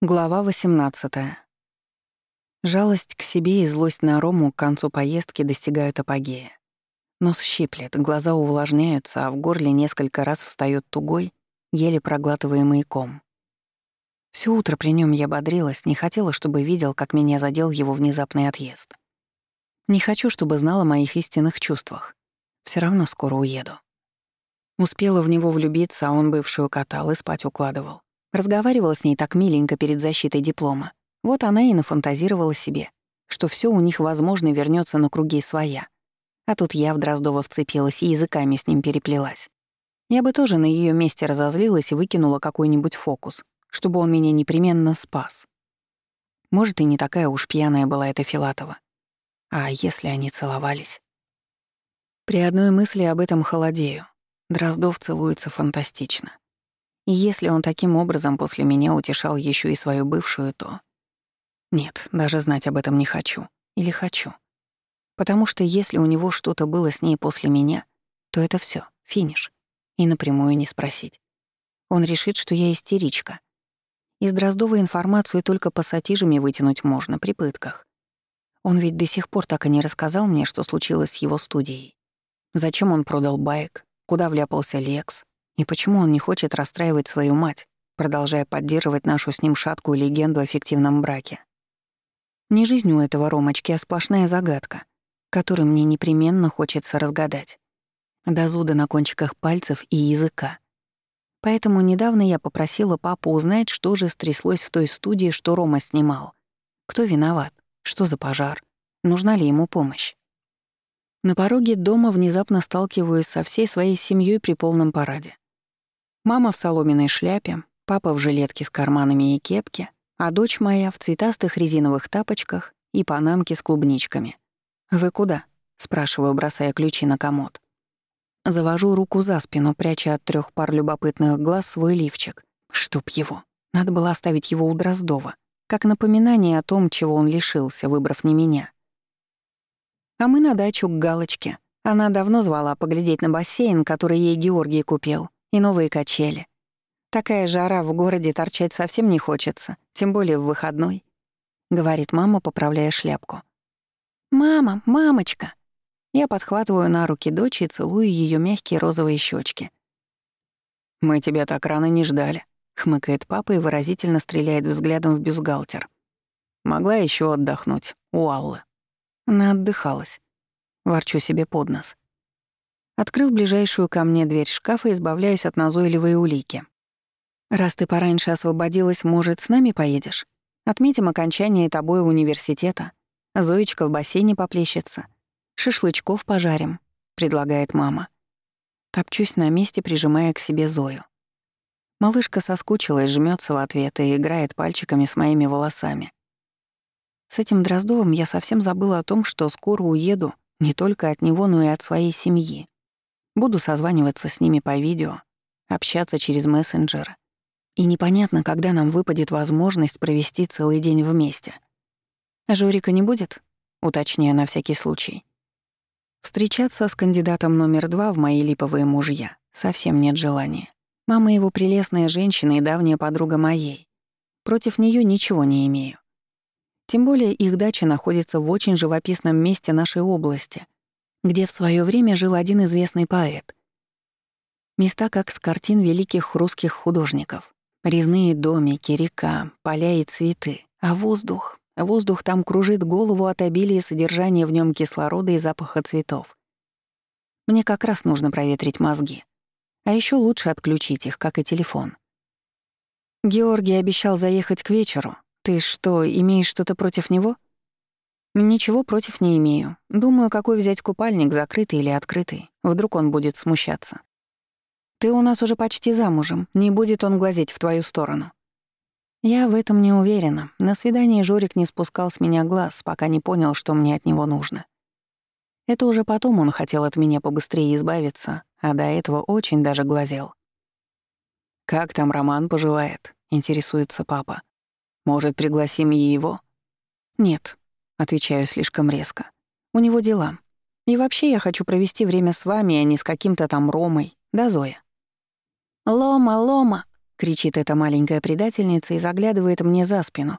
Глава 18. Жалость к себе и злость на Рому к концу поездки достигают апогея. Нос щиплет, глаза увлажняются, а в горле несколько раз встаёт тугой, еле проглатываемый ком. Всё утро при нём я бодрилась, не хотела, чтобы видел, как меня задел его внезапный отъезд. Не хочу, чтобы знал о моих истинных чувствах. Всё равно скоро уеду. Успела в него влюбиться, а он бывшую катал и спать укладывал. Разговаривала с ней так миленько перед защитой диплома. Вот она и нафантазировала себе, что все у них, возможно, вернется на круги своя. А тут я в Дроздова вцепилась и языками с ним переплелась. Я бы тоже на ее месте разозлилась и выкинула какой-нибудь фокус, чтобы он меня непременно спас. Может, и не такая уж пьяная была эта Филатова. А если они целовались? При одной мысли об этом холодею. Дроздов целуется фантастично. И если он таким образом после меня утешал еще и свою бывшую, то... Нет, даже знать об этом не хочу. Или хочу. Потому что если у него что-то было с ней после меня, то это все, финиш. И напрямую не спросить. Он решит, что я истеричка. Из Дроздова информацию только пассатижами вытянуть можно при пытках. Он ведь до сих пор так и не рассказал мне, что случилось с его студией. Зачем он продал байк, куда вляпался Лекс, и почему он не хочет расстраивать свою мать, продолжая поддерживать нашу с ним шаткую легенду о фиктивном браке? Не жизнь у этого Ромочки, а сплошная загадка, которую мне непременно хочется разгадать. До зуда на кончиках пальцев и языка. Поэтому недавно я попросила папу узнать, что же стряслось в той студии, что Рома снимал. Кто виноват? Что за пожар? Нужна ли ему помощь? На пороге дома внезапно сталкиваюсь со всей своей семьей при полном параде. Мама в соломенной шляпе, папа в жилетке с карманами и кепке, а дочь моя в цветастых резиновых тапочках и панамке с клубничками. «Вы куда?» — спрашиваю, бросая ключи на комод. Завожу руку за спину, пряча от трех пар любопытных глаз свой лифчик. Чтоб его. Надо было оставить его у Дроздова, как напоминание о том, чего он лишился, выбрав не меня. А мы на дачу к Галочке. Она давно звала поглядеть на бассейн, который ей Георгий купил и новые качели. Такая жара в городе торчать совсем не хочется, тем более в выходной», — говорит мама, поправляя шляпку. «Мама, мамочка!» Я подхватываю на руки дочь и целую ее мягкие розовые щечки. «Мы тебя так рано не ждали», — хмыкает папа и выразительно стреляет взглядом в бюстгальтер. «Могла еще отдохнуть, у Аллы». Она отдыхалась. Ворчу себе под нос. Открыв ближайшую ко мне дверь шкафа, избавляюсь от назойливой улики. «Раз ты пораньше освободилась, может, с нами поедешь? Отметим окончание тобой университета. Зоечка в бассейне поплещется. Шашлычков пожарим», — предлагает мама. Топчусь на месте, прижимая к себе Зою. Малышка соскучилась, жмется в ответ и играет пальчиками с моими волосами. С этим Дроздовым я совсем забыла о том, что скоро уеду не только от него, но и от своей семьи. Буду созваниваться с ними по видео, общаться через мессенджеры. И непонятно, когда нам выпадет возможность провести целый день вместе. «Жорика не будет?» — уточняю на всякий случай. Встречаться с кандидатом номер два в мои липовые мужья совсем нет желания. Мама его прелестная женщина и давняя подруга моей. Против нее ничего не имею. Тем более их дача находится в очень живописном месте нашей области — где в свое время жил один известный поэт. Места как с картин великих русских художников. Резные домики, река, поля и цветы. А воздух? Воздух там кружит голову от обилия содержания в нем кислорода и запаха цветов. Мне как раз нужно проветрить мозги. А еще лучше отключить их, как и телефон. Георгий обещал заехать к вечеру. Ты что, имеешь что-то против него? Ничего против не имею. Думаю, какой взять купальник, закрытый или открытый. Вдруг он будет смущаться. Ты у нас уже почти замужем, не будет он глазеть в твою сторону. Я в этом не уверена. На свидании Жорик не спускал с меня глаз, пока не понял, что мне от него нужно. Это уже потом он хотел от меня побыстрее избавиться, а до этого очень даже глазел. «Как там Роман поживает?» — интересуется папа. «Может, пригласим и его?» «Нет, Отвечаю слишком резко. У него дела. И вообще я хочу провести время с вами, а не с каким-то там Ромой. Да, Зоя? «Лома, Лома!» кричит эта маленькая предательница и заглядывает мне за спину,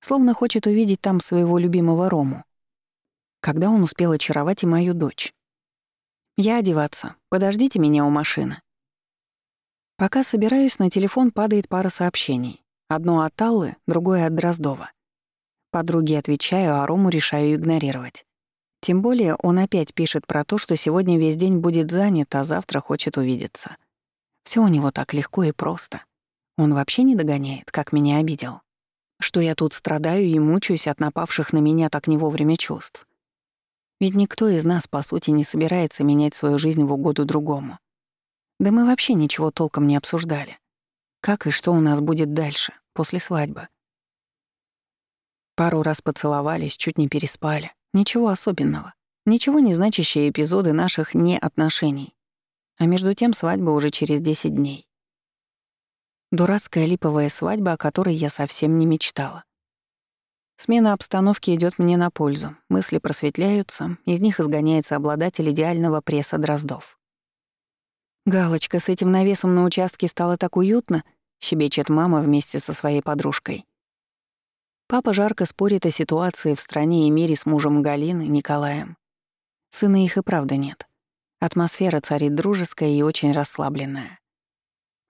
словно хочет увидеть там своего любимого Рому. Когда он успел очаровать и мою дочь? Я одеваться. Подождите меня у машины. Пока собираюсь, на телефон падает пара сообщений. Одно от Аллы, другое от Дроздова. Подруге отвечаю, а Рому решаю игнорировать. Тем более он опять пишет про то, что сегодня весь день будет занят, а завтра хочет увидеться. Все у него так легко и просто. Он вообще не догоняет, как меня обидел. Что я тут страдаю и мучаюсь от напавших на меня так не вовремя чувств. Ведь никто из нас, по сути, не собирается менять свою жизнь в угоду другому. Да мы вообще ничего толком не обсуждали. Как и что у нас будет дальше, после свадьбы. Пару раз поцеловались, чуть не переспали. Ничего особенного. Ничего не значащие эпизоды наших неотношений. А между тем свадьба уже через 10 дней. Дурацкая липовая свадьба, о которой я совсем не мечтала. Смена обстановки идет мне на пользу, мысли просветляются, из них изгоняется обладатель идеального пресса Дроздов. «Галочка, с этим навесом на участке стало так уютно», — щебечет мама вместе со своей подружкой. Папа жарко спорит о ситуации в стране и мире с мужем Галины, Николаем. Сына их и правда нет. Атмосфера царит дружеская и очень расслабленная.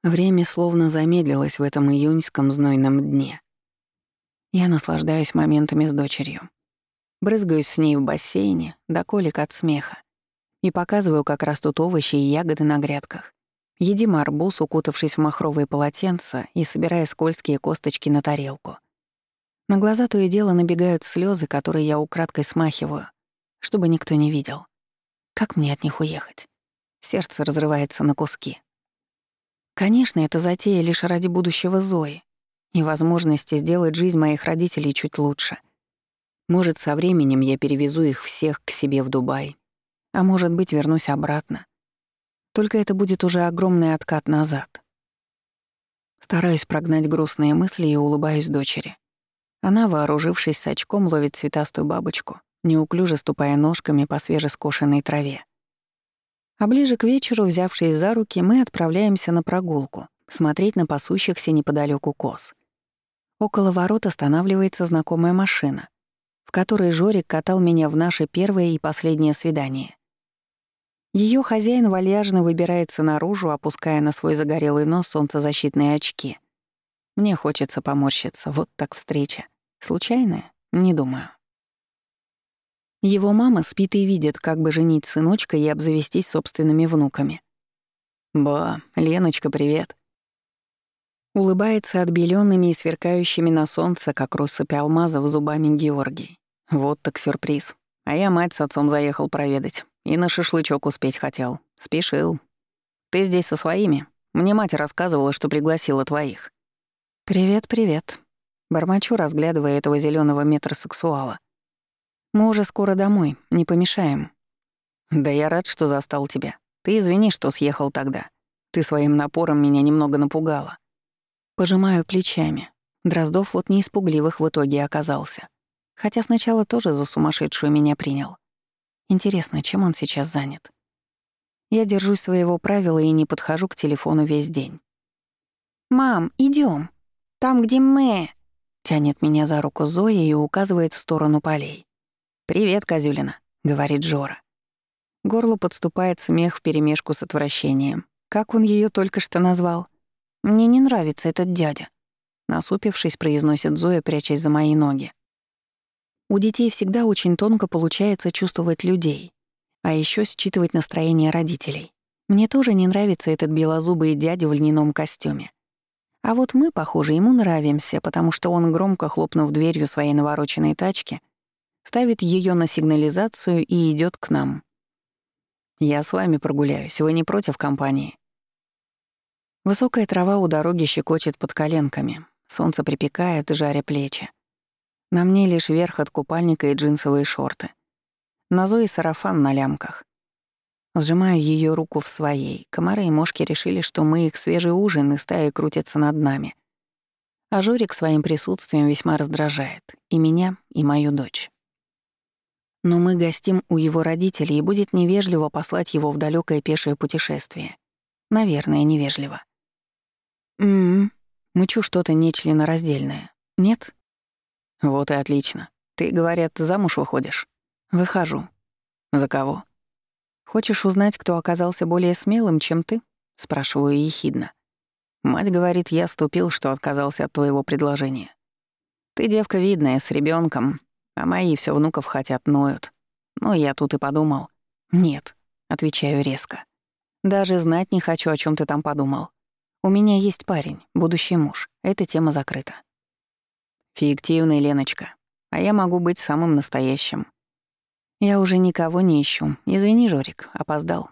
Время словно замедлилось в этом июньском знойном дне. Я наслаждаюсь моментами с дочерью. Брызгаюсь с ней в бассейне, до колик от смеха. И показываю, как растут овощи и ягоды на грядках. Едим арбуз, укутавшись в махровые полотенца и собирая скользкие косточки на тарелку. На глаза то и дело набегают слезы, которые я украдкой смахиваю, чтобы никто не видел. Как мне от них уехать? Сердце разрывается на куски. Конечно, это затея лишь ради будущего Зои и возможности сделать жизнь моих родителей чуть лучше. Может, со временем я перевезу их всех к себе в Дубай, а может быть, вернусь обратно. Только это будет уже огромный откат назад. Стараюсь прогнать грустные мысли и улыбаюсь дочери. Она, вооружившись с очком, ловит цветастую бабочку, неуклюже ступая ножками по свежескошенной траве. А ближе к вечеру, взявшись за руки, мы отправляемся на прогулку, смотреть на пасущихся неподалеку коз. Около ворот останавливается знакомая машина, в которой Жорик катал меня в наше первое и последнее свидание. Ее хозяин вальяжно выбирается наружу, опуская на свой загорелый нос солнцезащитные очки. Мне хочется поморщиться, вот так встреча. Случайная? Не думаю. Его мама спит и видит, как бы женить сыночка и обзавестись собственными внуками. «Ба, Леночка, привет!» Улыбается отбелёнными и сверкающими на солнце, как россыпь алмазов, зубами Георгий. Вот так сюрприз. А я мать с отцом заехал проведать. И на шашлычок успеть хотел. Спешил. Ты здесь со своими? Мне мать рассказывала, что пригласила твоих. «Привет, привет», Бормочу, разглядывая этого зеленого метросексуала. «Мы уже скоро домой, не помешаем». «Да я рад, что застал тебя. Ты извини, что съехал тогда. Ты своим напором меня немного напугала». Пожимаю плечами. Дроздов вот не испугливых в итоге оказался. Хотя сначала тоже за сумасшедшую меня принял. Интересно, чем он сейчас занят? Я держусь своего правила и не подхожу к телефону весь день. «Мам, идем. Там, где мы...» Тянет меня за руку Зоя и указывает в сторону полей. «Привет, Козюлина», — говорит Жора. Горло подступает смех вперемешку с отвращением. Как он ее только что назвал? «Мне не нравится этот дядя», — насупившись, произносит Зоя, прячась за мои ноги. У детей всегда очень тонко получается чувствовать людей, а еще считывать настроение родителей. Мне тоже не нравится этот белозубый дядя в льняном костюме. А вот мы, похоже, ему нравимся, потому что он, громко хлопнув дверью своей навороченной тачки, ставит ее на сигнализацию и идет к нам. «Я с вами прогуляюсь, вы не против компании?» Высокая трава у дороги щекочет под коленками, солнце припекает, жаря плечи. На мне лишь верх от купальника и джинсовые шорты. На Зои сарафан на лямках. Сжимаю ее руку в своей. Комары и мошки решили, что мы их свежий ужин, и стаи крутятся над нами. А Жорик своим присутствием весьма раздражает. И меня, и мою дочь. Но мы гостим у его родителей, и будет невежливо послать его в далекое пешее путешествие. Наверное, невежливо. М-м, мычу что-то нечленораздельное. Нет? Вот и отлично. Ты, говорят, замуж выходишь? Выхожу. За кого? Хочешь узнать, кто оказался более смелым, чем ты? Спрашиваю ехидно. Мать говорит, я ступил, что отказался от твоего предложения. Ты девка видная, с ребенком, а мои все внуков хотят, ноют. Но я тут и подумал. Нет, отвечаю резко. Даже знать не хочу, о чем ты там подумал. У меня есть парень, будущий муж. Эта тема закрыта. Фиктивный, Леночка. А я могу быть самым настоящим. Я уже никого не ищу. Извини, Жорик, опоздал.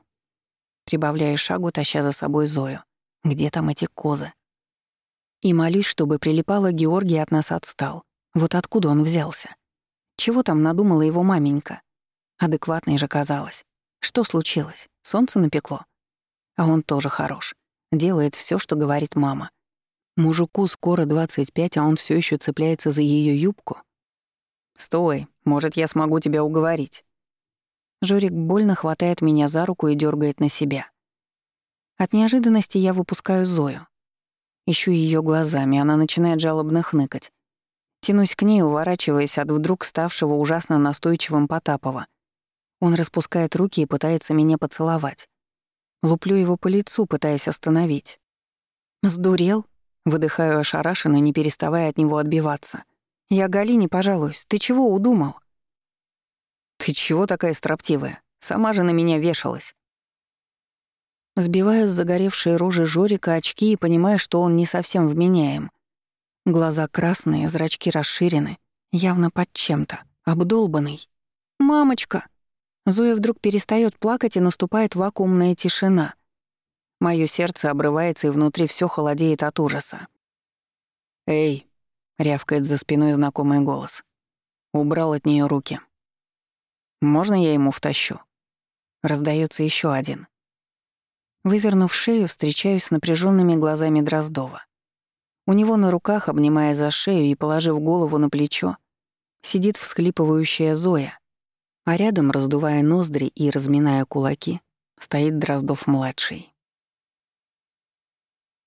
Прибавляю шагу, таща за собой Зою. Где там эти козы? И молюсь, чтобы прилипала Георгий от нас отстал. Вот откуда он взялся? Чего там надумала его маменька? Адекватной же казалось. Что случилось? Солнце напекло? А он тоже хорош. Делает все, что говорит мама. Мужику скоро 25, а он все еще цепляется за ее юбку. «Стой, может, я смогу тебя уговорить». Жорик больно хватает меня за руку и дергает на себя. От неожиданности я выпускаю Зою. Ищу ее глазами, она начинает жалобно хныкать. Тянусь к ней, уворачиваясь от вдруг ставшего ужасно настойчивым Потапова. Он распускает руки и пытается меня поцеловать. Луплю его по лицу, пытаясь остановить. «Сдурел?» — выдыхаю ошарашенно, не переставая от него отбиваться. «Я Галине пожалуюсь. Ты чего удумал?» «Ты чего такая строптивая? Сама же на меня вешалась». Сбиваю с загоревшей рожи Жорика очки и понимаю, что он не совсем вменяем. Глаза красные, зрачки расширены, явно под чем-то, обдолбанный. «Мамочка!» Зоя вдруг перестает плакать и наступает вакуумная тишина. Моё сердце обрывается и внутри все холодеет от ужаса. «Эй!» — рявкает за спиной знакомый голос. Убрал от нее руки. «Можно я ему втащу?» Раздается еще один. Вывернув шею, встречаюсь с напряженными глазами Дроздова. У него на руках, обнимая за шею и положив голову на плечо, сидит всхлипывающая Зоя, а рядом, раздувая ноздри и разминая кулаки, стоит Дроздов-младший.